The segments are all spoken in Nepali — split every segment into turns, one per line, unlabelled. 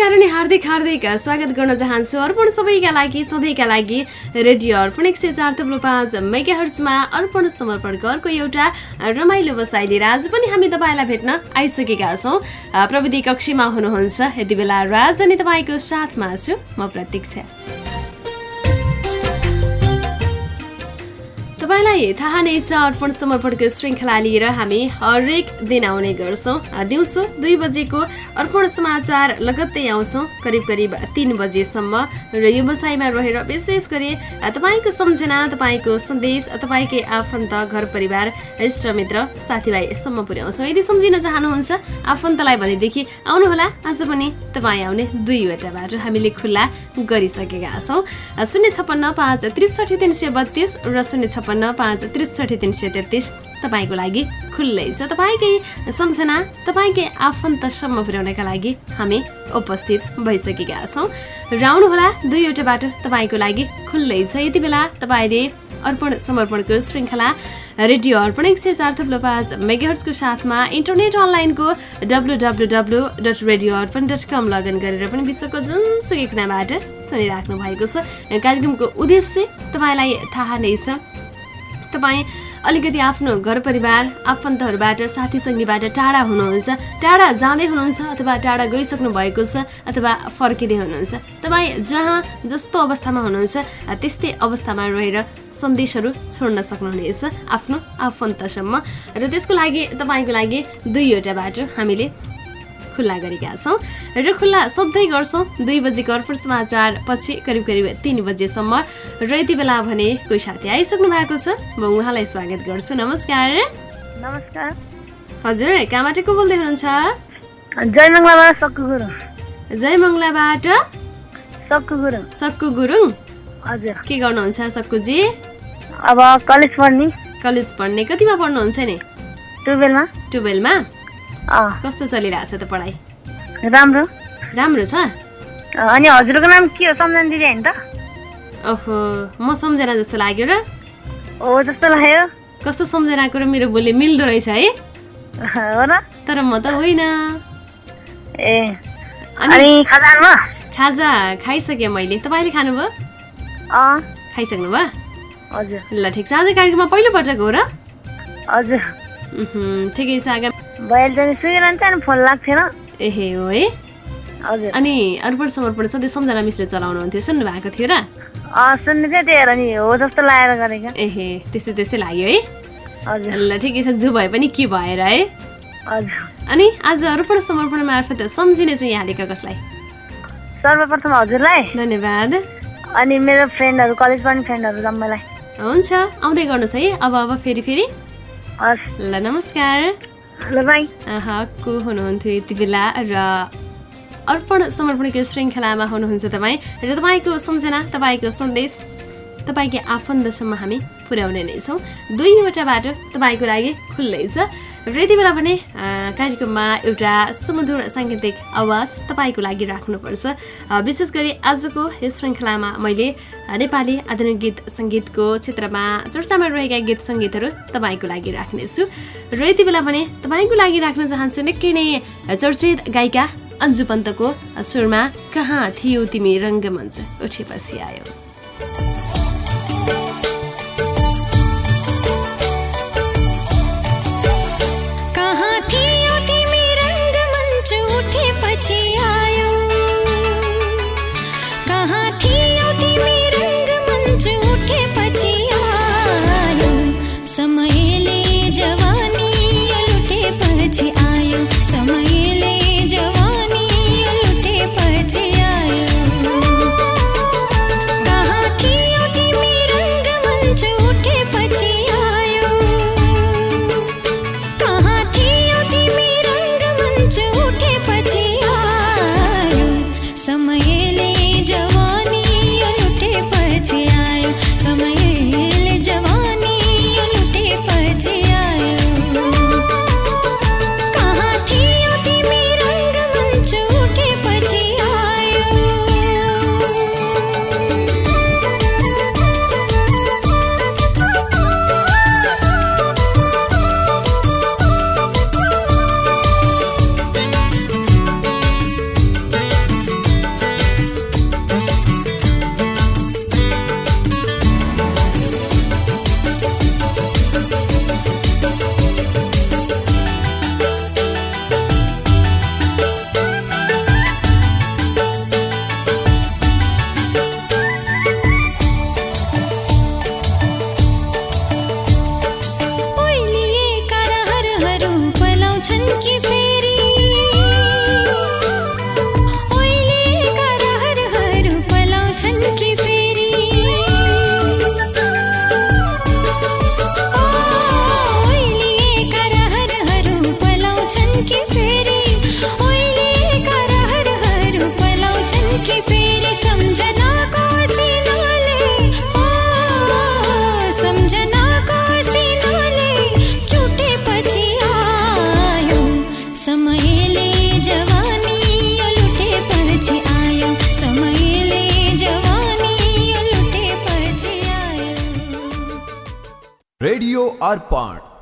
नमस्कार हार्दिक हार्दिक स्वागत गर्न चाहन्छु अर्पण सबैका लागि सधैँका लागि रेडियो अर्पण एक सय चार थप्लो पाँच मेगा हर्चमा अर्पण समर्पण अर्को एउटा रमाइलो बसाइ लिएर आज पनि हामी तपाईँलाई भेट्न आइसकेका छौँ। प्रविधि कक्षीमा हुनुहुन्छ यति बेला राज अनि तपाईँको साथमा छु म प्रतीक्षा। तपाईँलाई थाहा नै छ अर्पण समर्पणको श्रृङ्खला लिएर हामी हरेक दिन आउने गर्छौँ। दिउँसो दुई बजेको अर्पण समाचार लगत्तै आउँछौँ करिब करिब तिन बजेसम्म। र व्यवसायमा रहेर विशेष गरी तपाईँको सम्झना तपाईँको सन्देश तपाईँकै आफन्त घर परिवार इष्टमित्र साथीभाइसम्म पुर्याउँछौँ। यदि सम्झिन चाहनुहुन्छ आफन्तलाई भनेदेखि आउनुहोला आज पनि तपाईँ आउने दुईवटा बाटो हामीले खुल्ला गरिसकेका छौँ। शून्य छप्पन्न पाँच त्रिसठी तिन सय बत्तिस र शून्य छप्पन्न छप्पन्न पाँच त्रिसठी तिन सय तेत्तिस। तपाईँको लागि खुल्लै छ। तपाईँकै सम्झना तपाईँकै आफन्तसम्म पुर्याउनका लागि हामी उपस्थित भइसकेका छौँ। र आउनुहोला दुईवटा बाटो तपाईँको लागि खुल्लै छ। यति बेला तपाईँले अर्पण समर्पणको श्रृङ्खला रेडियो अर्पण एक सय चार थप्लो पाँच मेगाहर्सको साथमा इन्टरनेट अनलाइनको W W W dot radio Arpan dot com login गरेर पनि विश्वको जुनसुकै कुनाबाट सुनिराख्नु भएको छ। कार्यक्रमको उद्देश्य तपाईँलाई थाहा नै छ। तपाईँ अलिकति आफ्नो घर परिवार आफन्तहरूबाट साथीसङ्गीबाट टाढा हुनुहुन्छ। टाढा जाँदै हुनुहुन्छ अथवा टाढा गइसक्नु भएको छ अथवा फर्किँदै हुनुहुन्छ। तपाईँ जहाँ जस्तो अवस्थामा हुनुहुन्छ त्यस्तै अवस्थामा रहेर सन्देशहरू छोड्न सक्नुहुनेछ आफ्नो आफन्तसम्म। र त्यसको लागि तपाईँको लागि दुईवटा बाटो हामीले खुल्ला गरेका छौँ र खुल्ला सधैँ गर्छौँ दुई बजीको अर्पण समाचार पछि करिब करिब तिन बजेसम्म र यति बेला भने कोही साथी आइसक्नु भएको छ म उहाँलाई स्वागत गर्छु। नमस्कार।
नमस्कार।
हजुर कहाँबाट को बोल्दै हुनुहुन्छ?
जयमङ्गलाबाट सक्कु गुरुङ। हजुर।
के गर्नुहुन्छ सक्कुजी?
अब कलेज पढ्ने।
कलेज पढ्ने कतिमा पढ्नुहुन्छ नि?
टुवेल्भमा।
टुवेल्भमा? कस्तो चलिरहेछ त पढाइ?
राम्रो।
राम्रो छ?
अनि हजुरको नाम के हो? सम्झना दिदी होइन त?
ओहो म सम्झना जस्तो लाग्यो र?
हो जस्तो लाग्यो।
कस्तो सम्झनाको र मेरो बोली मिल्दो रहेछ है?
हो र?
तर म त होइन।
ए
अनि खाजा खाइसकेँ मैले। तपाईँले खानुभयो? खाइसक्नु भयो
हजुर।
ल ठिक छ। आज कार्यक्रममा पहिलोपटक हो र?
हजुर।
ठिकै छ। आगा
नि फोन लाग्थेन
एहे हो है
हजुर
अनि अर्पण समर्पण सधैँ सम्झना मिसले चलाउनुहुन्थ्यो सुन्नु भएको थियो र
सुन्ने चाहिँ त्यही हेर नि हो जस्तो लागेर गरेको
एहे त्यस्तै त्यस्तै लाग्यो है
हजुर
ल ठिकै छ जो भए पनि के भएर है
हजुर
अनि आज अर्पण समर्पण मार्फत सम्झिने चाहिँ यहाँले कसलाई
सर्वप्रथम हजुरलाई
धन्यवाद
अनि मेरो फ्रेन्डहरू कलेज पढ्ने फ्रेन्डहरू जम्मालाई
हुन्छ आउँदै गर्नुहोस् है अब अब फेरि फेरि
हस्
ल नमस्कार को हुनुहुन्थ्यो यति बेला र अर्पण समर्पणको श्रृङ्खलामा हुनुहुन्छ तपाईँ र तपाईँको सम्झना तपाईँको सन्देश तपाईँकै आफन्तसम्म हामी पुर्याउने नै छौँ। दुईवटा बाटो तपाईँको लागि खुल्लै छ। र यति बेला आ, कार्यक्रममा एउटा सुमधुर साङ्गीतिक आवाज तपाईँको लागि राख्नुपर्छ। विशेष गरी आजको यो श्रृङ्खलामा मैले नेपाली आधुनिक गीत सङ्गीतको क्षेत्रमा चर्चामा रहेका गीत सङ्गीतहरू तपाईँको लागि राख्नेछु। र यति बेला भने तपाईँको लागि राख्न चाहन्छु निकै नै चर्चित गायिका अन्जु पन्तको सुरमा कहाँ थियो तिमी रङ्गमञ्च? उठेपछि आयो।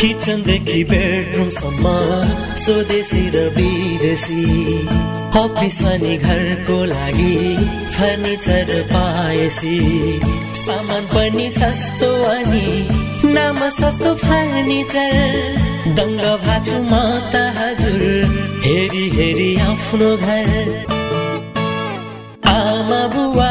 किचनदेखि बेडरुमसम्म स्वदेशी र विदेशी। अफिस अनि घरको लागि फर्निचर पाएसी। सामान पनि सस्तो अनि नाम सस्तो फर्निचर। दङ्ग भाछु म त हजुर हेरी हेरी आफ्नो घर। आमा बुवा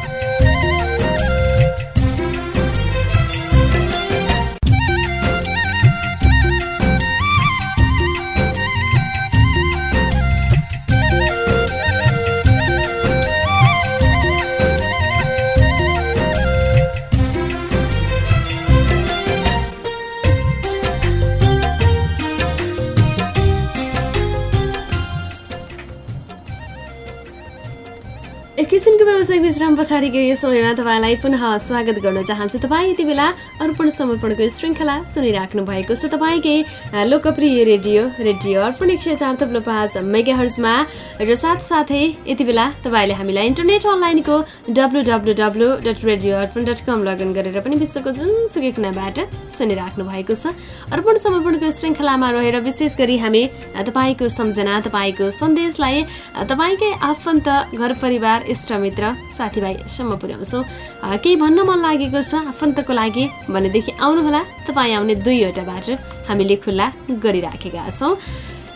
विश्राम पछाडिको यो समयमा तपाईँलाई पुनः स्वागत गर्न चाहन्छु। तपाईँ यति बेला अर्पण समर्पणको श्रृङ्खला सुनिराख्नु भएको छ। तपाईँकै लोकप्रिय रेडियो रेडियो अर्पण एक सय चार थप्लो पाँच मेगा हर्जमा र साथसाथै यति बेला तपाईँले हामीलाई इन्टरनेट अनलाइनको W W W dot radio Arpan dot com login गरेर पनि विश्वको जुनसुकै कुनाबाट सुनिराख्नु भएको छ। अर्पण समर्पणको श्रृङ्खलामा रहेर विशेष गरी हामी तपाईँको सम्झना तपाईँको सन्देशलाई तपाईँकै आफन्त घर परिवार इष्टमित्र साथीभाइसम्म पुर्याउँछौँ अ, केही भन्न मन लागेको छ आफन्तको लागि भनेदेखि आउनुहोला तपाईँ आउने दुईवटा बाटो हामीले खुल्ला गरिराखेका छौँ।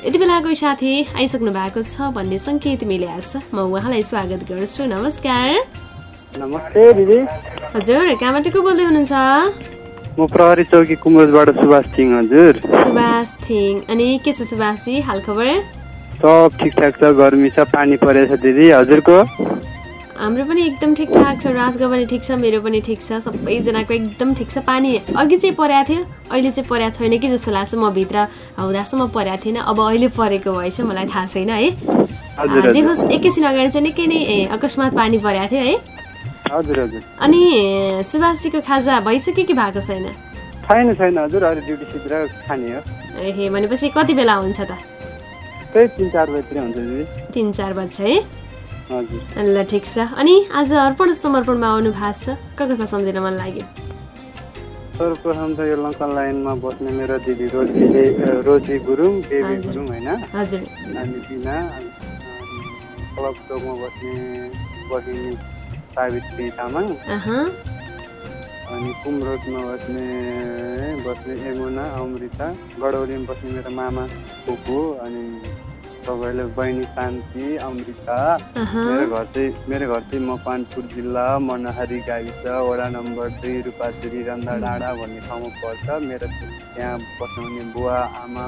यति बेला कोही साथी आइसक्नु भएको छ भन्ने सङ्केत मिलेको छ म उहाँलाई स्वागत गर्छु। नमस्कार।
नमस्ते दिदी।
हजुर कहाँबाट को बोल्दै हुनुहुन्छ
म प्रहरी चौकी कुमरोजबाट सुभाष सिंह हजुर।
सुभाष थिङ। अनि के छ सुभाषजी हालखबर
सब ठिकठाक छ गर्मी छ पानी परेछ दिदी। हजुरको?
हाम्रो पनि एकदम ठिकठाक छ राजको पनि ठिक छ मेरो पनि ठिक छ सबैजनाको एकदम ठिक छ। पानी अघि चाहिँ परेको थियो अहिले चाहिँ परेको छैन कि जस्तो लाग्छ म भित्र हुँदासम्म परेको थिएन अब अहिले परेको भएछ मलाई थाहा छैन है। जे। होस् एकैछिन अगाडि चाहिँ निकै नै अकस्मात पानी परेको थियो है। अनि सुभाषजीको खाजा भइसक्यो कि भएको छैन?
छैन छैन हजुर अहिले ड्युटी सिधै खाने हो।
ए भनेपछि कति बेला हुन्छ त?
त्यही तिन चार बजीतिर हुन्छ दिदी।
तिन चार बज्छ है। ल ठिक छ। अनि आज अर्पण समर्पणमा आउनु भएको छ। क कसलाई सम्झिन मन लाग्यो?
सर्वप्रथम त यो लङ्का लाइनमा बस्ने मेरो दिदी रोजीले रोजी गुरुङ देवी। गुरुङ होइन? अनि बिना क्लब चौकमा बस्ने बहिनी सावित्री तामाङ।
अहँ,
अनि कुमरोडमा बस्ने बस्ने यमुना अमृता। गडौलीमा बस्ने मेरो मामा फुपू अनि तपाईँले बहिनी शान्ति अमृता। मेरो घर चाहिँ मेरो घर चाहिँ मकवानपुर जिल्ला मनहारी गाविस वडा नम्बर दुई रूपाचुरी रन्दा डाँडा भन्ने ठाउँमा पर्छ। मेरो त्यहाँ बस्नुहुने बुवा आमा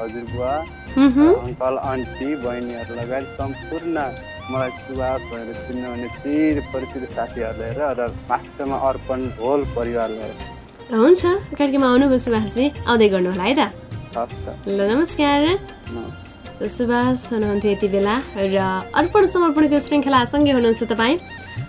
हजुरबुवा। अङ्कल आन्टी बहिनीहरू लगायत सम्पूर्ण मलाई सुवास भनेर चिन्नुहुने चिर परिचित साथीहरूलाई र र वास्तवमा अर्पण होल परिवारलाई
हुन्छ कार्यक्रममा आउनुभयो सुभाषजी। आउँदै गर्नु होला है त? ल नमस्कार। सुभाष हुनुहुन्थ्यो यति बेला र अर्पण समर्पणको श्रृङ्खलासँगै हुनुहुन्छ तपाईँ।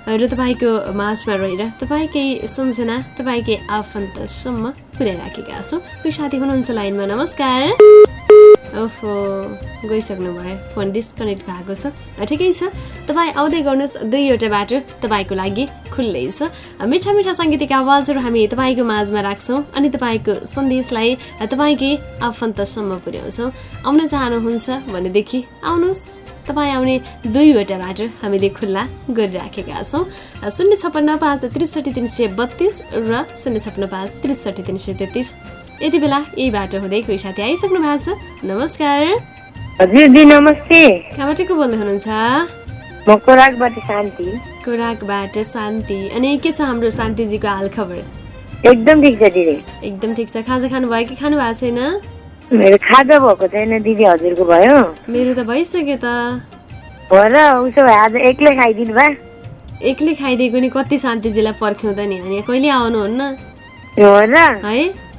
र तपाईँको माझमा रहेर तपाईँकै सम्झना तपाईँकै आफन्तसम्म पुर्याइराखेका छौँ। साथी हुनुहुन्छ लाइनमा नमस्कार। ओहो गइसक्नु भयो। फोन डिस्कनेक्ट भएको छ। ठिकै छ। तपाईँ आउँदै गर्नुहोस् दुईवटा बाटो तपाईँको लागि खुल्लै छ। मिठा मिठा साङ्गीतिक आवाजहरू हामी तपाईँको माझमा राख्छौँ अनि तपाईँको सन्देशलाई तपाईँकै आफन्तसम्म पुर्याउँछौँ। आउन चाहनुहुन्छ भनेदेखि आउनुहोस्। तपाईँ आउने दुईवटा बाटो हामीले खुल्ला गरिराखेका छौँ। शून्य छप्पन्न पाँच त्रिसठी तिन सय बत्तिस र शून्य छप्पन्न पाँच त्रिसठी तिन सय तेत्तिस। यति बेला यही बाटो हुँदै कोही साथी आइसक्नु भएको छ। नमस्कार।
हजुर दी नमस्ते।
कहाँबाट को बोल्दै हुनुहुन्छ
म कोराकबाट शान्ति।
कोराकबाट शान्ति। अनि के छ हाम्रो शान्तिजीको हाल खबर
एकदम ठिक छ दिदी।
एकदम ठिक छ। खाजा खानुभयो कि खानु भएको छैन?
मेरो खाजा भएको छैन दिदी। हजुरको भयो।
मेरो त भइसक्यो त।
हो र उसो भए आज एक्लै खाइदिनु भए
एक्लै खाइदिएको नि कति शान्तिजीलाई पर्ख्यौँ त नि। अनि कहिले आउनुहुन्न?
हो र।
हो?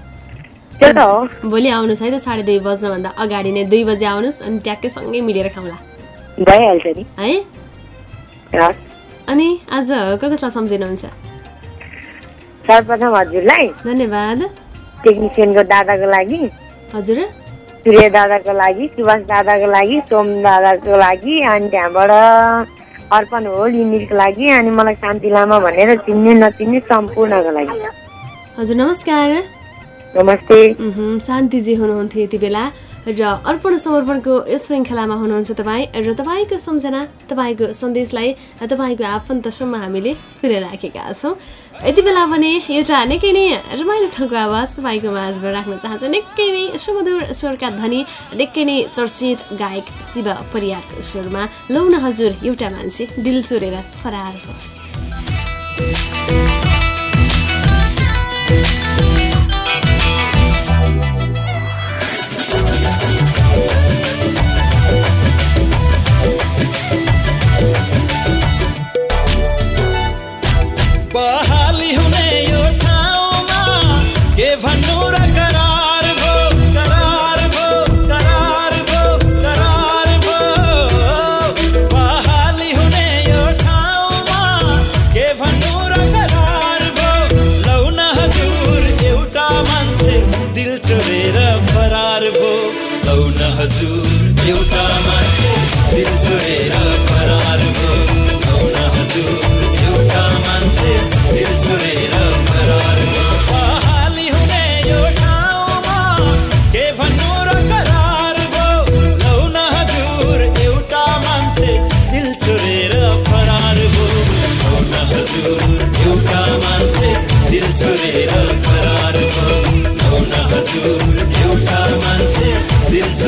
भोलि आउनुहोस् है त साढे दुई बज्नभन्दा अगाडि नै दुई बजे आउनुहोस् अनि ट्याक्कै सँगै मिलेर खाउँला।
भइहाल्छ नि।
है? अनि आज क कसलाई सम्झिनुहुन्छ?
सर्वप्रथम हजुरलाई
धन्यवाद।
टेक्निसियनको दादाको लागि
हजुर।
सूर्य दादाको लागि सुभाष दादाको लागि सोम दादाको लागि अनि त्यहाँबाट अर्पण होल युनिटको लागि अनि मलाई शान्ति लामा भनेर चिन्ने नचिन्ने सम्पूर्णको लागि।
हजुर नमस्कार।
नमस्ते।
शान्तिजी हुनुहुन्थ्यो यति बेला। र अर्पण समर्पणको यस श्रृङ्खलामा हुनुहुन्छ तपाईँ र तपाईँको सम्झना तपाईँको सन्देशलाई तपाईँको आफन्तसम्म हामीले पुर्याइराखेका छौँ। यति बेला भने एउटा निकै नै रमाइलो खालको आवाज तपाईँको माझमा राख्न चाहन्छ। निकै नै सुमधुर स्वरका धनी निकै नै चर्चित गायक शिव परियारको स्वरमा। लौ न हजुर एउटा मान्छे दिल चोरेर फरार भयो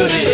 दिल चोरेर फरार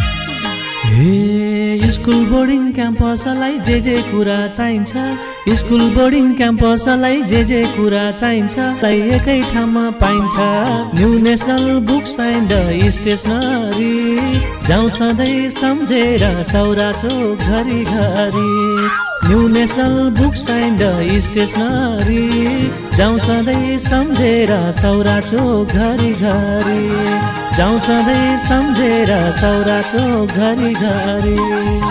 हे स्कुल बोर्डिङ क्याम्पसलाई जे जे कुरा चाहिन्छ। स्कुल बोर्डिङ क्याम्पसलाई जे जे कुरा चाहिन्छ। ताई एकै ठाउँमा पाइन्छ। New national books and stationery. जाउँ सधैँ सम्झेर सौरा चोक घरि घरि। New national books and stationery. जाउँ सधैँ सम्झेर सौरा चोक घरि घरि। जाउँ सधैँ सम्झेर सौरा घरि घरि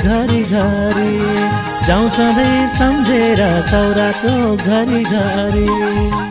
घरि घरि जाउँ सधैँ सम्झेर सौरा घरि घरि।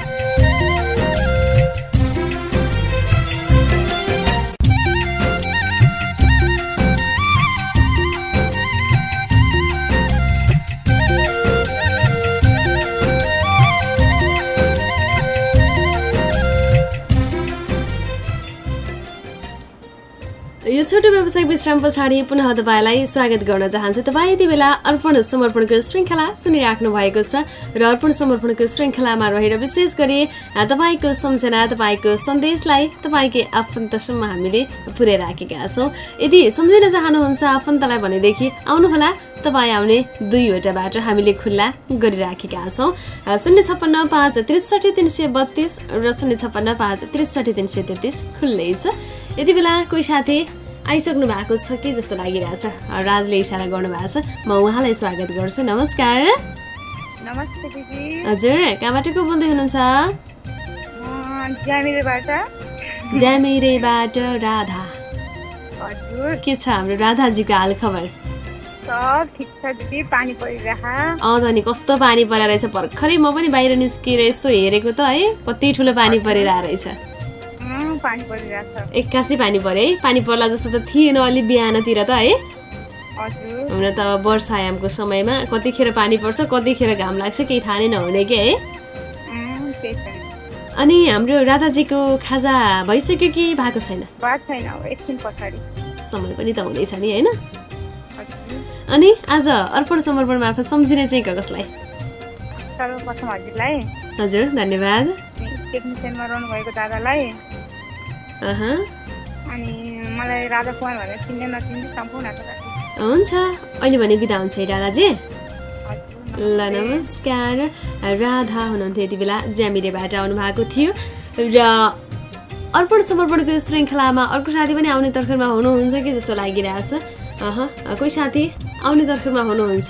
छोटो व्यवसायिक विश्राम पछाडि पुनः तपाईँलाई स्वागत गर्न चाहन्छु। तपाईँ यति बेला अर्पण समर्पणको श्रृङ्खला सुनिराख्नु भएको छ र अर्पण समर्पणको श्रृङ्खलामा रहेर विशेष गरी तपाईँको सम्झना तपाईँको सन्देशलाई तपाईँकै आफन्तसम्म हामीले पुर्याइराखेका छौँ। यदि सम्झिन चाहनुहुन्छ आफन्तलाई भनेदेखि आउनुहोला तपाईँ आउने दुईवटा बाटो हामीले खुल्ला गरिराखेका छौँ। शून्य छप्पन्न पाँच त्रिसठी तिन सय बत्तिस र शून्य छप्पन्न पाँच त्रिसठी तिन सय तेत्तिस खुल्लै छ। यति बेला कोही साथी आइसक्नु भएको छ कि जस्तो लागिरहेछ राजले इसारा गर्नुभएको छ। म उहाँलाई स्वागत गर्छु। नमस्कार। हजुर कहाँबाट को बोल्दै हुनुहुन्छ?
ज्यामिरेबाट
राधा। के छ हाम्रो राधाजीको हाल खबर? अँ नि कस्तो पानी परेर रहेछ भर्खरै म पनि बाहिर निस्किएर यसो हेरेको त है कति ठुलो पानी परिरहेको रहेछ एक्कासी पानी पऱ्यो है पानी पर्ला जस्तो त थिएन अलि बिहानतिर त है? हुन त वर्षायामको समयमा कतिखेर पानी पर्छ कतिखेर घाम लाग्छ केही थाहा नै नहुने के है? अनि हाम्रो राधाजीको खाजा भइसक्यो कि भएको छैन? समय पनि त हुँदैछ नि होइन? अनि आज अर्पण समर्पण मार्फत सम्झिने चाहिँ कसलाई?
सर्वप्रथम हजुरलाई।
हजुर धन्यवाद।
टेक्निसियनमा रहनुभएको दादालाई। अनि मलाई राजा कुमार भनेर चिन्ने नचिन्ने सम्पूर्ण दादा
हुन्छ अहिले भने बिदा हुन्छ है राधाजी ल नमस्कार। राधा हुनुहुन्थ्यो यति बेला ज्यामिरेबाट आउनु भएको थियो। र अर्पण समर्पणको श्रृङ्खलामा अर्को साथी पनि आउने तर्खरमा हुनुहुन्छ कि जस्तो लागिरहेछ। अह कोही साथी आउने तर्खरमा हुनुहुन्छ।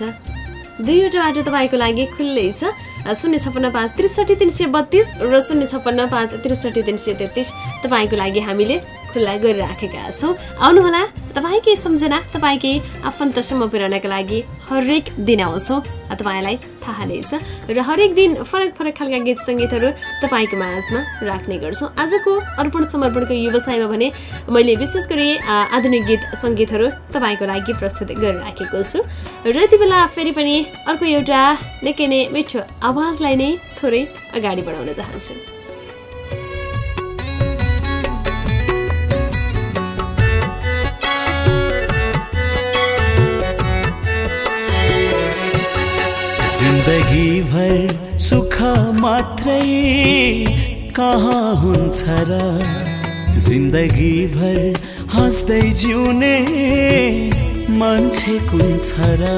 दुईवटा बाटो तपाईँको लागि खुल्लै छ। शून्य छप्पन्न पाँच त्रिसठी तिन सय बत्तिस र शून्य छप्पन्न पाँच त्रिसठी तिन सय तेत्तिस। तपाईँको लागि हामीले खुल्ला गरिराखेका छौँ। आउनुहोला तपाईँकै सम्झना तपाईँकै आफन्तसम्म पुर्याउनका लागि हरेक दिन आउँछौँ। तपाईँलाई थाहा नै छ र हरेक दिन फरक फरक खालका गीत सङ्गीतहरू तपाईँको माझमा राख्ने गर्छौँ। आजको अर्पण समर्पणको व्यवसायमा भने मैले विशेष गरी आधुनिक गीत सङ्गीतहरू तपाईँको लागि प्रस्तुत गरिराखेको छु। र यति बेला फेरि पनि अर्को एउटा निकै नै मिठो आवाजलाई नै थोरै अगाडि बढाउन चाहन्छु।
जिन्दगी भर सुख मात्रै कहाँ हुन्छ र? जिन्दगी भर हाँस्दै जिउने मान्छे कुन छ र?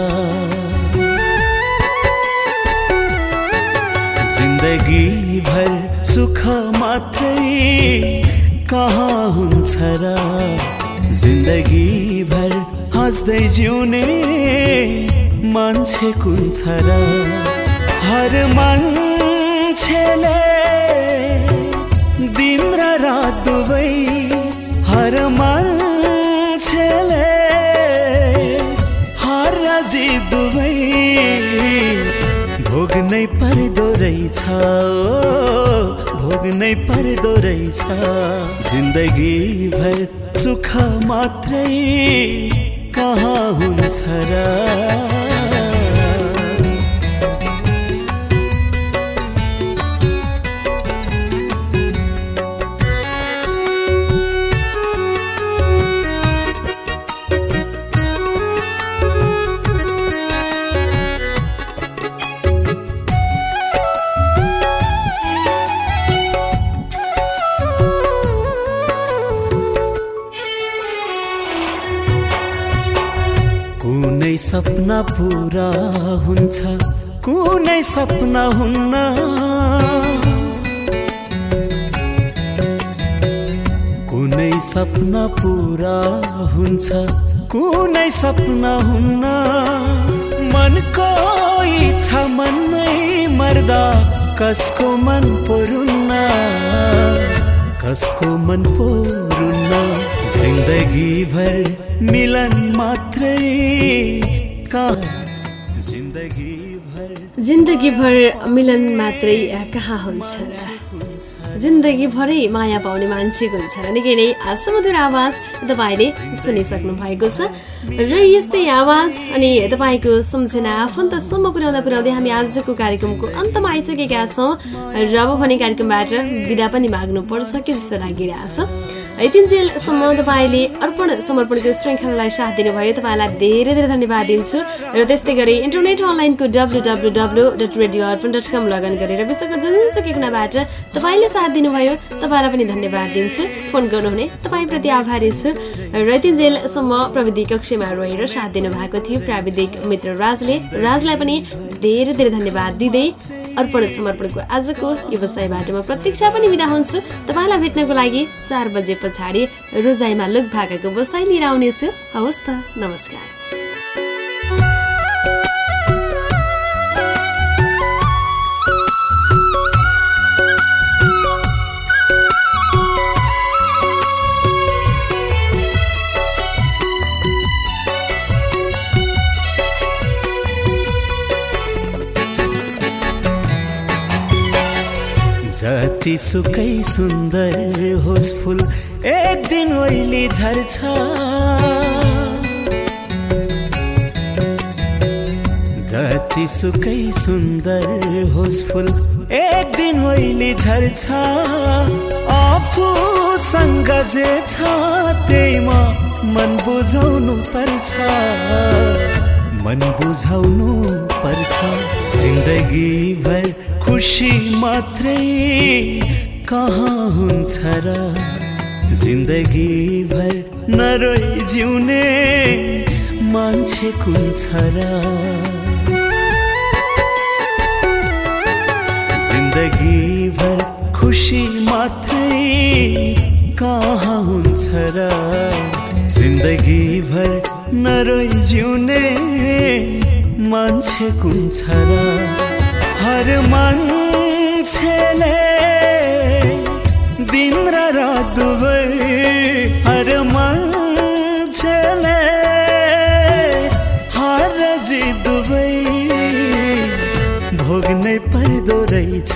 जिन्दगी भर सुख मात्रै कहाँ हुन्छ र? जिन्दगी भर हाँस्दै जिउने मान्छे कुन छ र हर मान्छेले दिन र रात दुवै हर मान्छेले हार र जित दुवै भोग्नै पर्दो रहेछ भोग्नै पर्दो रहेछ। जिन्दगी भर सुख मात्रै कहाँ हुन्छ र? पुरा हुन्छ कुनै सपना हुन्न। कुनै सपना पुरा हुन्छ कुनै सपना हुन्न। मनको इच्छा मनमै मर्दा कसको मन पुरुन्न? कसको मन पुरुन्न? जिन्दगी भर मिलन मात्रै का जिन्दगी भर
जिन्दगीभर मिलन मात्रै कहाँ हुन्छ? जिन्दगीभरै माया पाउने मान्छेको हुन्छ निकै नै सुमधुर आवाज तपाईँले सुनिसक्नु भएको छ। र यस्तै आवाज अनि तपाईँको सम्झना आफन्तसम्म पुर्याउँदा पुर्याउँदै हामी आजको कार्यक्रमको अन्तमा आइसकेका छौँ। र अब भने कार्यक्रमबाट विदा पनि माग्नुपर्छ कि जस्तो लागिरहेछ। यतिन्जेलसम्म तपाईँले अर्पण समर्पणको श्रृङ्खलालाई साथ दिनुभयो। तपाईँलाई धेरै धेरै धन्यवाद दिन्छु र त्यस्तै गरी इन्टरनेट अनलाइनको W W W dot radio Arpan dot com login गरेर विश्वको जुनसुकै कुनाबाट तपाईँले साथ दिनुभयो तपाईँलाई पनि धन्यवाद दिन्छु। फोन गर्नुहुने तपाईँप्रति आभारी छु र यतिन्जेलसम्म प्रविधि कक्षमा रहेर साथ दिनुभएको थियो प्राविधिक मित्र राजले। राजलाई पनि धेरै धेरै धन्यवाद दिँदै अर्पण समर्पणको आजको व्यवसायबाट म प्रतीक्षा पनि बिदा हुन्छु। तपाईँलाई भेट्नको लागि चार बजे पछाडि रोजाइमा लुक भाकाको बसाइ लिएर आउनेछु। हवस् त नमस्कार।
जति सुकै सुन्दर होस् फुल एक दिन ओइली झर्छ। जति सुकै सुन्दर होस् फुल एक दिन ओइली झर्छ। आफूसँग जे छ त्यहीमा मन बुझाउनु पर्छ। मन बुझाउनु पर्छ। जिन्दगी भर खुसी मात्रै कहाँ हुन्छ र? जिन्दगी भर नरोइ जिउने मान्छे कुन छ र? जिन्दगी भर खुसी मात्रै कहाँ हुन्छ र? जिन्दगी भर नरोइ जिउने मान्छे कुन छ र? हर मान्छेले दिन र रात दुवै हर मान्छेले हार जित दुवै भोग्नै पर्दो रहेछ।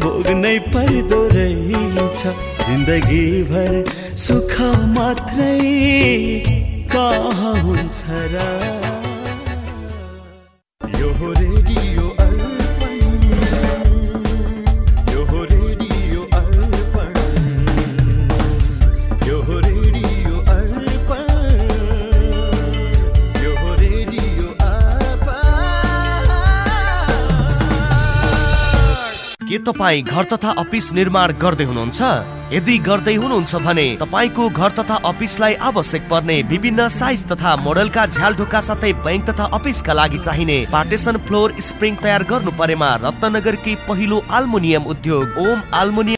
भोग्नै पर्दो रहेछ। जिन्दगी भर सुख मात्रै कहाँ हुन्छ र?
तपाईँ घर तथा अफिस निर्माण गर्दै हुनुहुन्छ? यदि गर्दै हुनुहुन्छ भने तपाईँको घर तथा अफिसलाई आवश्यक पर्ने विभिन्न साइज तथा मोडलका झ्याल ढोका साथै बैंक तथा अफिसका लागि चाहिने पार्टेसन फ्लोर स्प्रिङ तयार गर्नु परेमा रत्नगरकी पहिलो आल्मुनियम उद्योग ओम आल्मुनियम